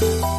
Bye.